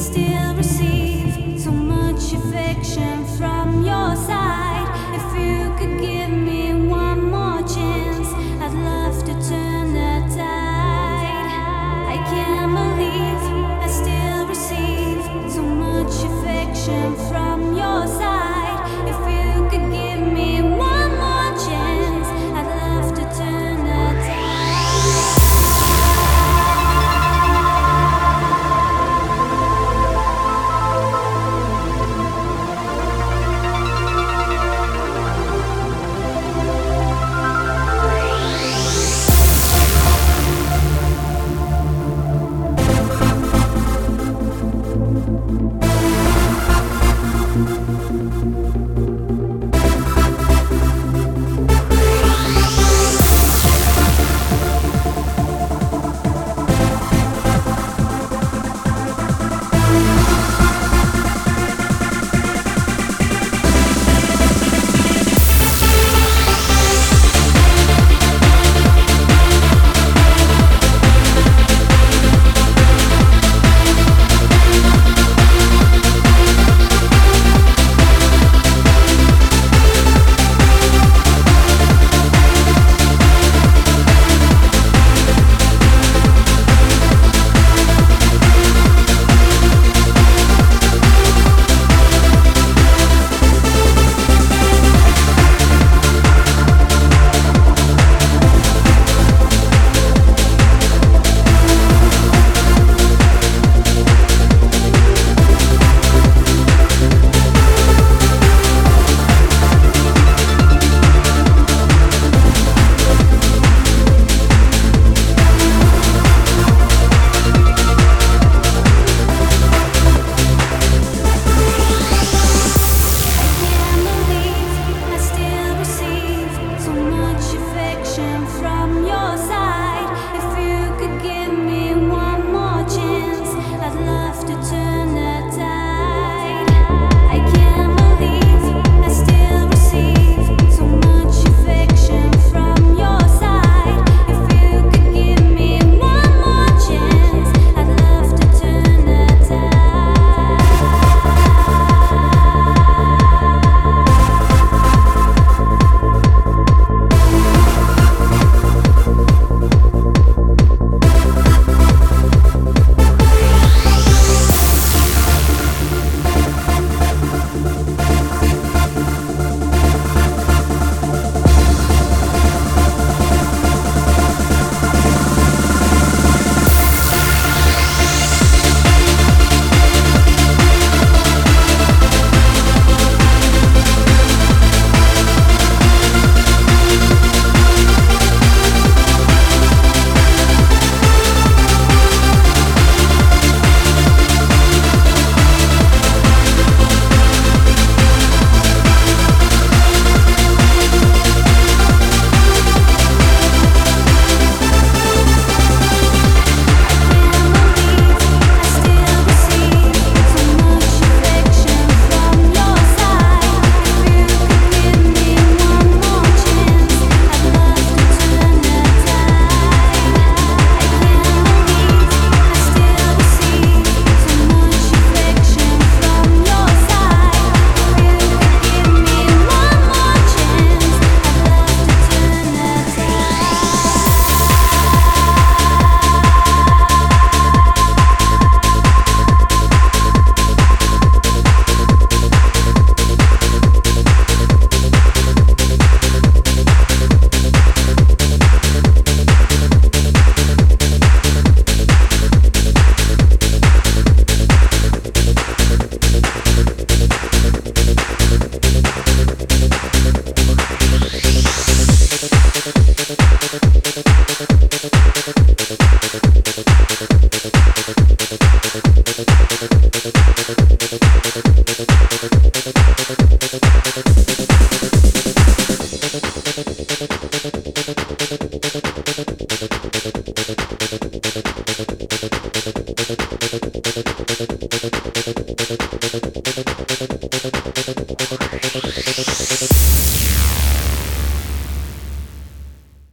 still どどどどどどどど。